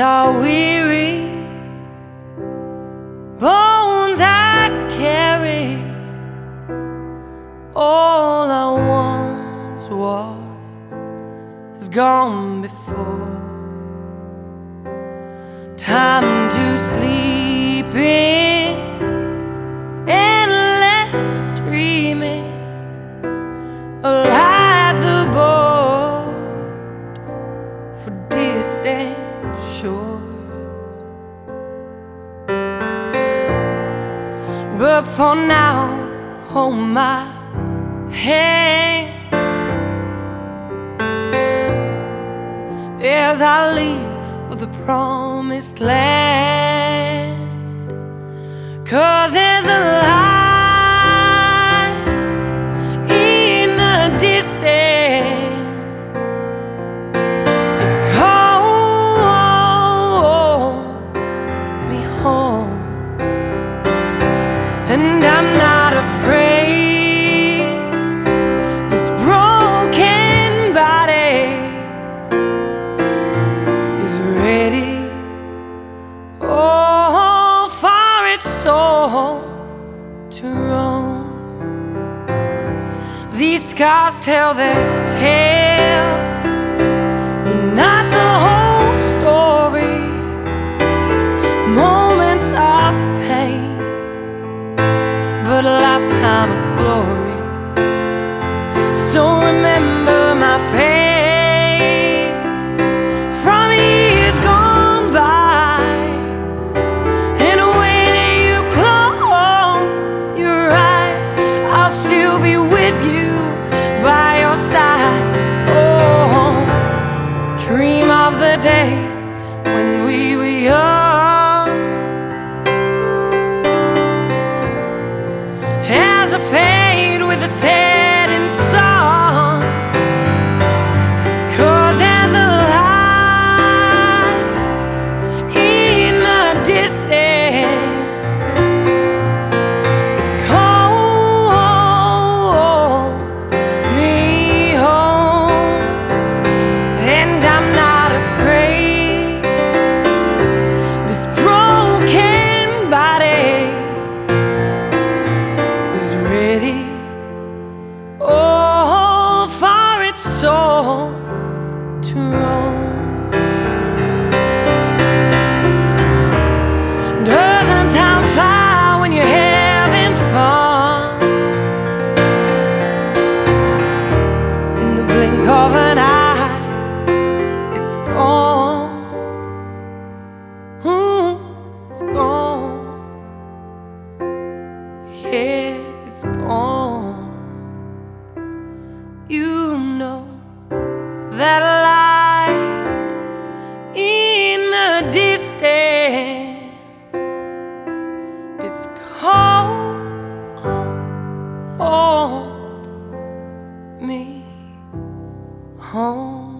are weary, bones I carry. All I once was has gone before. Time to sleep in, endless dreaming. For distant shores. But for now, hold my hand as I leave for the promised land. Cause there's a and I'm not afraid. This broken body is ready. Oh, for its soul to roam. These scars tell their tale, So remember my face from years gone by. And when you close your eyes, I'll still be with you by your side. Oh, dream of the days when we were young. As fade with to roam. Doesn't time fly when you're having fun? In the blink of an eye, it's gone. Ooh, it's gone. Yeah, it's gone. You know that me home.